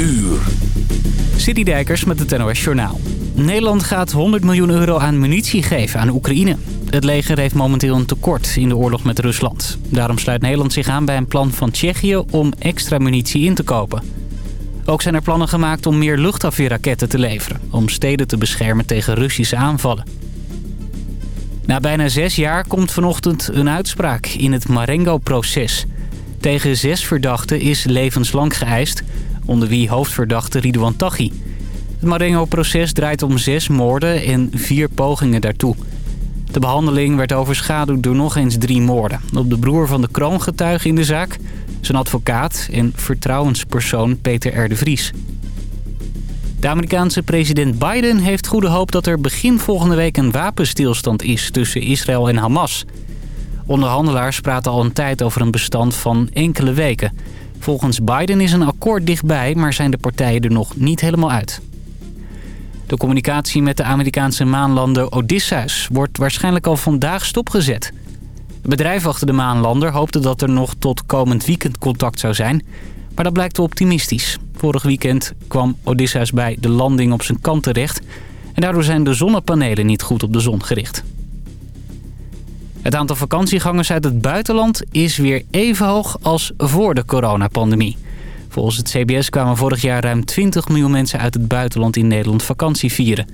uur. Citydijkers met het NOS Journaal. Nederland gaat 100 miljoen euro aan munitie geven aan Oekraïne. Het leger heeft momenteel een tekort in de oorlog met Rusland. Daarom sluit Nederland zich aan bij een plan van Tsjechië om extra munitie in te kopen. Ook zijn er plannen gemaakt om meer luchtafweerraketten te leveren... om steden te beschermen tegen Russische aanvallen. Na bijna zes jaar komt vanochtend een uitspraak in het Marengo-proces. Tegen zes verdachten is levenslang geëist, onder wie hoofdverdachte Ridouan Taghi. Het Marengo-proces draait om zes moorden en vier pogingen daartoe. De behandeling werd overschaduwd door nog eens drie moorden. Op de broer van de kroongetuige in de zaak, zijn advocaat en vertrouwenspersoon Peter R. de Vries. De Amerikaanse president Biden heeft goede hoop dat er begin volgende week een wapenstilstand is tussen Israël en Hamas. Onderhandelaars praten al een tijd over een bestand van enkele weken. Volgens Biden is een akkoord dichtbij, maar zijn de partijen er nog niet helemaal uit. De communicatie met de Amerikaanse maanlander Odysseus wordt waarschijnlijk al vandaag stopgezet. Het bedrijf achter de maanlander hoopte dat er nog tot komend weekend contact zou zijn, maar dat blijkt optimistisch. Vorig weekend kwam Odysseus bij de landing op zijn kant terecht... en daardoor zijn de zonnepanelen niet goed op de zon gericht. Het aantal vakantiegangers uit het buitenland is weer even hoog als voor de coronapandemie. Volgens het CBS kwamen vorig jaar ruim 20 miljoen mensen uit het buitenland in Nederland vakantie vieren.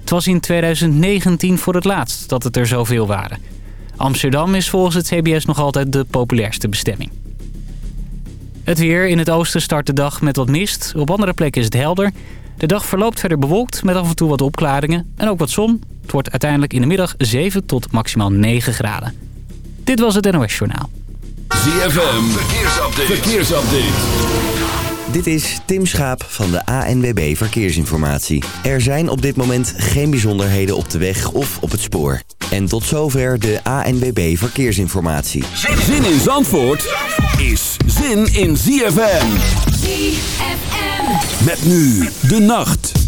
Het was in 2019 voor het laatst dat het er zoveel waren. Amsterdam is volgens het CBS nog altijd de populairste bestemming. Het weer. In het oosten start de dag met wat mist. Op andere plekken is het helder. De dag verloopt verder bewolkt met af en toe wat opklaringen. En ook wat zon. Het wordt uiteindelijk in de middag 7 tot maximaal 9 graden. Dit was het NOS Journaal. ZFM. Verkeersupdate. Verkeersupdate. Dit is Tim Schaap van de ANWB Verkeersinformatie. Er zijn op dit moment geen bijzonderheden op de weg of op het spoor. En tot zover de ANWB Verkeersinformatie. Zin in Zandvoort is zin in ZFM. ZFM. Met nu de nacht.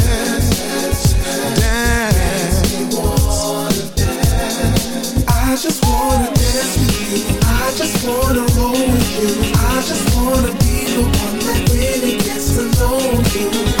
I just wanna dance with you. I just wanna roll with you. I just wanna be the one that really gets to know you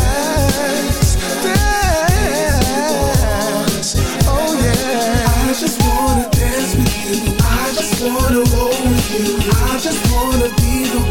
I just wanna be the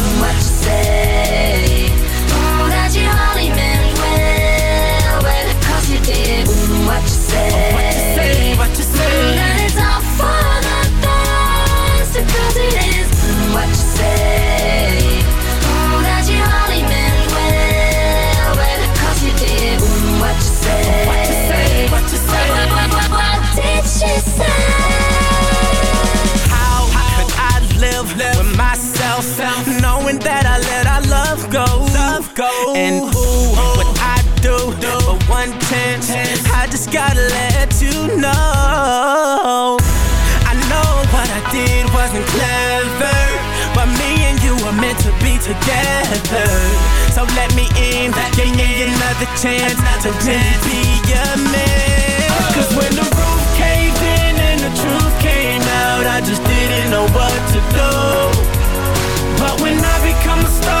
and who? what I do for one chance. I just gotta let you know. I know what I did wasn't clever, but me and you were meant to be together. So let me in, let give me, in. another chance another to really be a man. Cause when the roof caved in and the truth came out, I just didn't know what to do. But when I become a star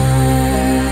mar.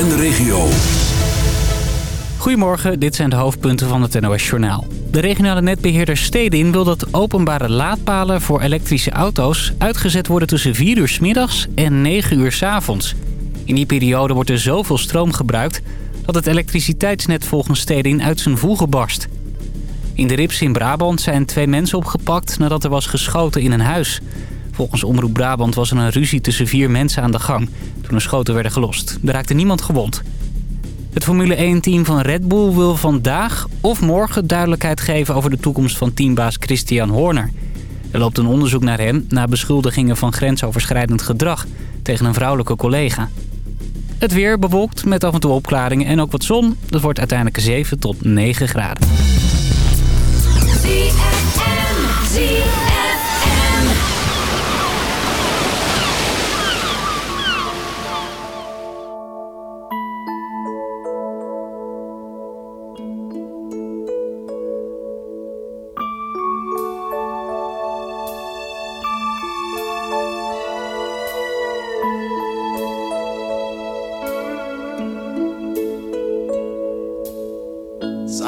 En de regio. Goedemorgen, dit zijn de hoofdpunten van het NOS Journaal. De regionale netbeheerder Stedin wil dat openbare laadpalen voor elektrische auto's... uitgezet worden tussen 4 uur 's middags en 9 uur 's avonds. In die periode wordt er zoveel stroom gebruikt... dat het elektriciteitsnet volgens Stedin uit zijn voegen barst. In de Rips in Brabant zijn twee mensen opgepakt nadat er was geschoten in een huis. Volgens Omroep Brabant was er een ruzie tussen vier mensen aan de gang... toen er schoten werden gelost. Er raakte niemand gewond. Het Formule 1-team van Red Bull wil vandaag of morgen duidelijkheid geven over de toekomst van teambaas Christian Horner. Er loopt een onderzoek naar hem na beschuldigingen van grensoverschrijdend gedrag tegen een vrouwelijke collega. Het weer bewolkt met af en toe opklaringen en ook wat zon. Dat wordt uiteindelijk 7 tot 9 graden.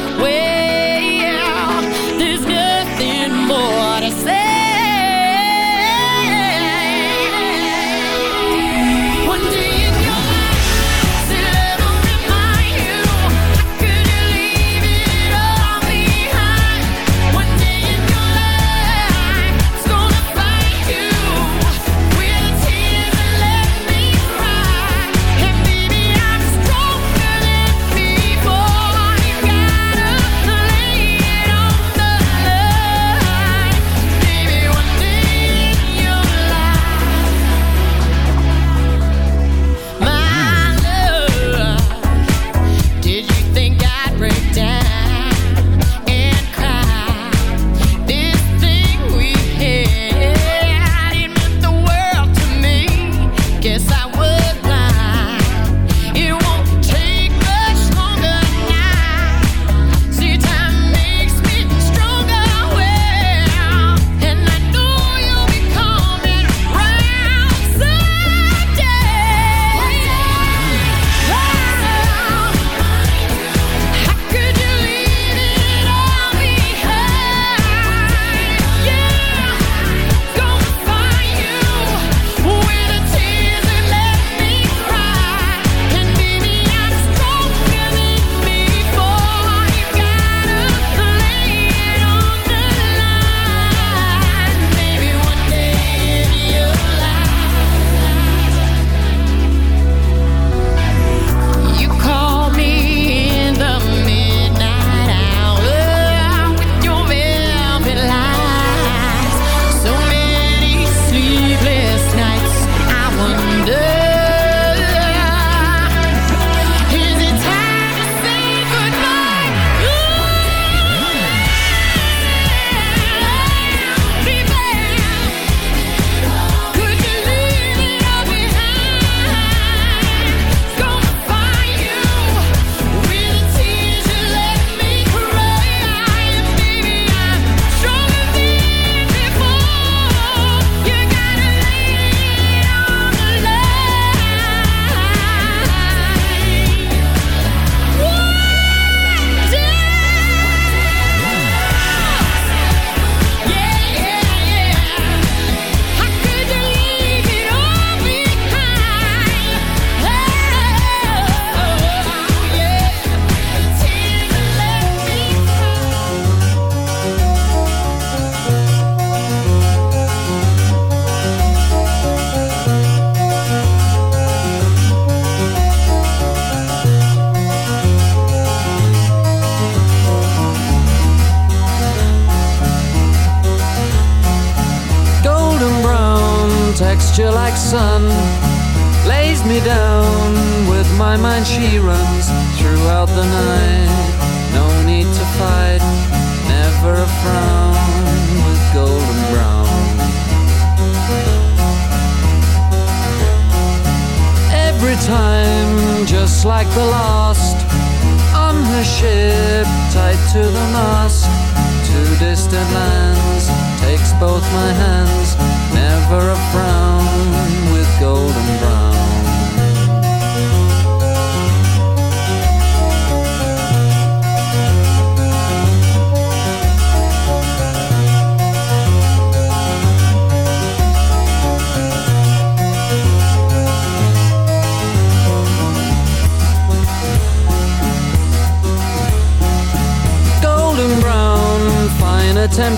stronger.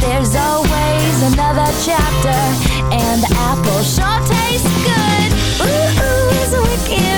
There's always another chapter, and the apple sure tastes good. Ooh, ooh, it's wicked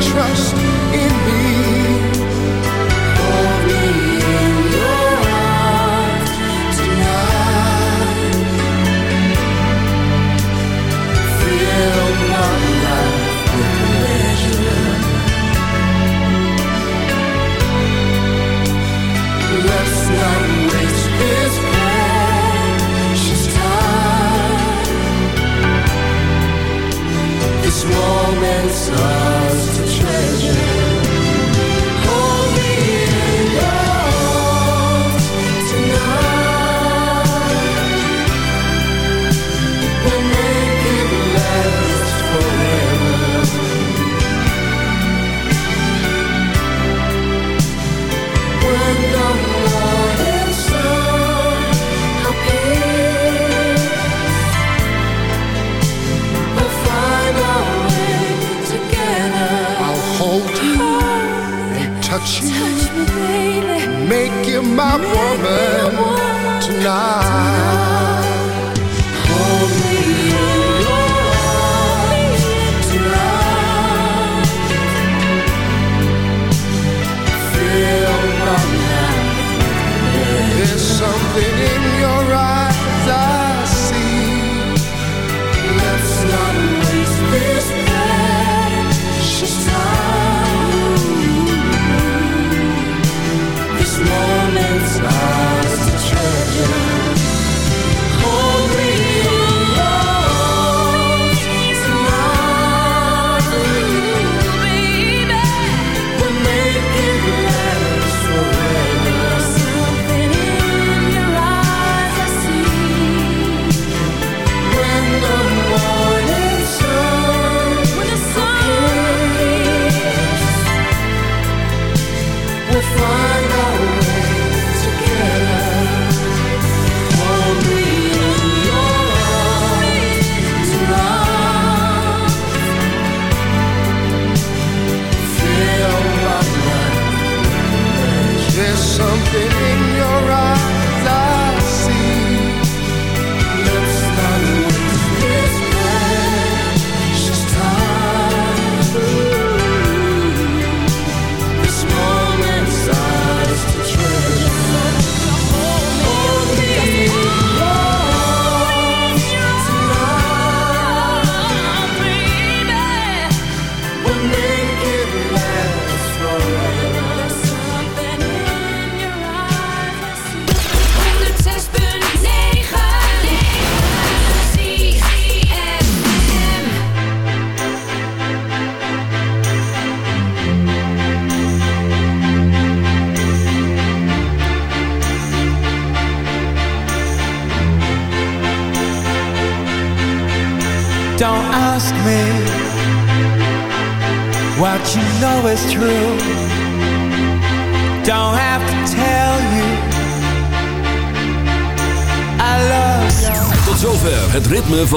trust.